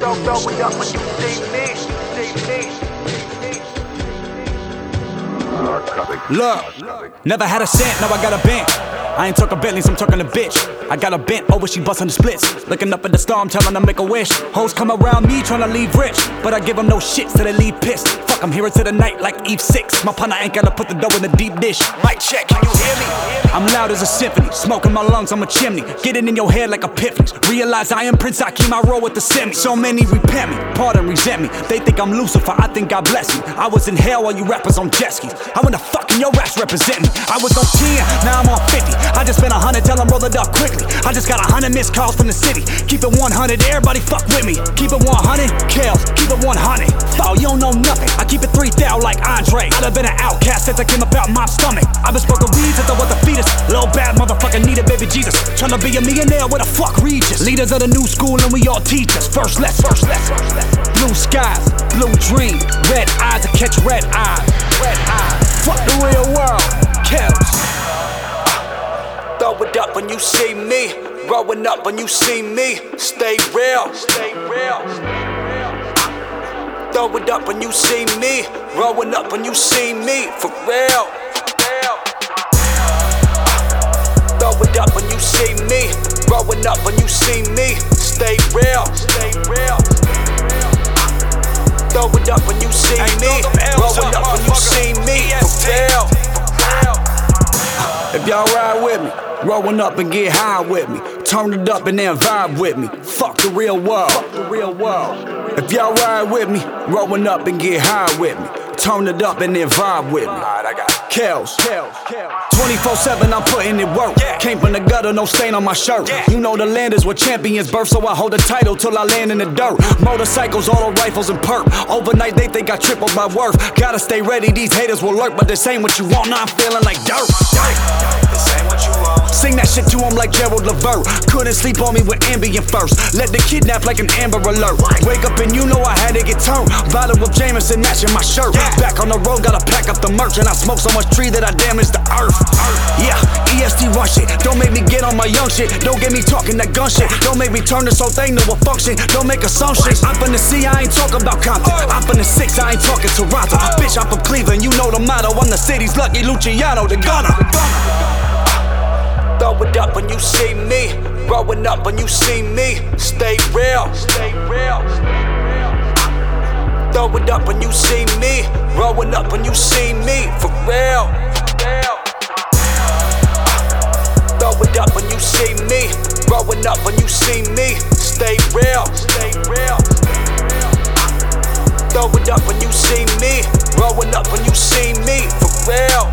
Don't know it up when you see me, see me. Look, never had a cent, now I got a bent. I ain't talking Bentleys, I'm talking a bitch. I got a bent over, she bustin' the splits. Looking up at the star, I'm telling her make a wish. Hoes come around me trying to leave rich, but I give them no shit, so they leave pissed. I'm here to the night like Eve 6. My partner ain't gotta put the dough in the deep dish. Mic check, can you hear me? I'm loud as a symphony, smoking my lungs, I'm a chimney. Get it in your head like epiphanies. Realize I am Prince, I keep my roll with the semi. So many repent me, pardon, resent me. They think I'm Lucifer, I think God bless me. I was in hell while you rappers on jet skis. I wanna fucking your ass represent me. I was on 10, now I'm on 50. I just spent a hundred, tell them roll it up quickly. I just got a hundred missed calls from the city. Keep it 100, everybody fuck with me. Keep it 100, Kels, keep it 100. Foul, you don't know Have been an outcast since I came up out my stomach. I've been smoking weed since I was a fetus. Little bad motherfucker needed baby Jesus. Tryna be a millionaire with a fuck Regis. Leaders of the new school and we all teachers. First less, first less. Blue skies, blue dream, red eyes to catch red eyes. Red eyes. Fuck the real world. Kels. Throw it up when you see me. Growing up when you see me. Stay real. Stay real. Throw it up when you see me. Growing up when you see me. For real. Throw it up when you see me. Growing up when you see me. Stay real. Stay real. Throw it up when you see me. Growing up when you see me. For real. If y'all ride with me, rolling up and get high with me. Turn it up and then vibe with me. Fuck the real world. Fuck the real world. If y'all ride with me, rolling up and get high with me. Turn it up and then vibe with me. Kels, 24 7, I'm putting it work. Came from the gutter, no stain on my shirt. You know the land is where champions birth, so I hold the title till I land in the dirt. Motorcycles, auto rifles, and perp. Overnight, they think I tripled my worth. Gotta stay ready, these haters will lurk, but this ain't what you want. Now I'm feeling like dirt. This ain't what you want. Sing that shit to him like Gerald Levert. Couldn't sleep on me with Ambien first. Let the kidnap like an Amber Alert. Wake up and you know I had to get. Bottle of Jameson matching my shirt. Back on the road, gotta pack up the merch. And I smoke so much tree that I damage the earth. Yeah, EST one shit. Don't make me get on my young shit. Don't get me talking that gun shit. Don't make me turn this whole thing to a function. Don't make assumptions. I'm from the sea, I ain't talking about Compton. I'm from the six, I ain't talking Toronto. Bitch, I'm from Cleveland, you know the motto. I'm the city's lucky Luciano, the gunner. Throw it up when you see me. Growing up when you see me. Stay real. Stay real. Throw it up when you see me. Growing up when you see me. For real. Throw it up when you see me. Growing up when you see me. Stay real. Stay real. Throw it up when you see me. Growing up when you see me. For real.